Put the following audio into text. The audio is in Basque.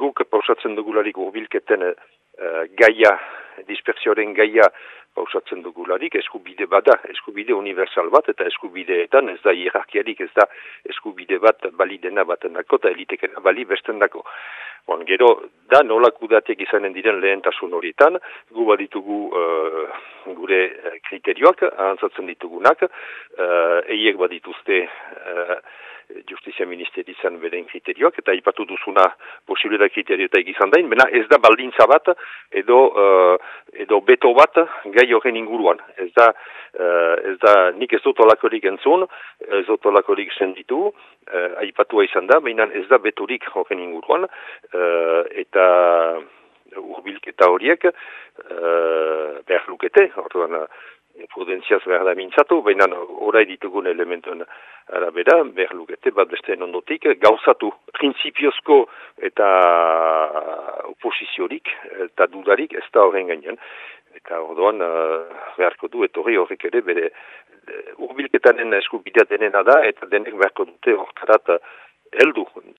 guk pausatzen dugularik urbilketen uh, gaia, dispersioaren gaia pausatzen dugularik, eskubide bada, eskubide universal bat, eta eskubideetan ez da hierarkiarik, ez da eskubide bat bali dena baten dako, eta elitekena bali besten dako. Bon, gero, da nolak udatek izanen diren lehentasun horietan, gu baditugu uh, gure kriterioak, ahantzatzen ditugunak, uh, eiek badituzte uh, justizia ministerizan beren kriterioak, eta ipatu duzuna posible da kriterio eta egizan dain, bena ez da baldintza bat edo, uh, edo beto bat gai horren inguruan. Ez da, uh, ez da nik ez dut olakorik entzun, ez dut olakorik senditu, aipatua izan da, baina ez da betorik horren inguruan, uh, eta urbilketa horiek uh, behar lukete, orduan, prudentziaz behar da mintzatu, baina orai ditugun elementuen arabera, behar lukete bat beste ondotik, gauzatu prinsipiozko eta oposiziorik eta dudarik ez da horren gainean. Eta orduan uh, beharko du, etorri horrek ere bere urbilketanen eskubidea denena da, eta denek beharko dute horkarat heldu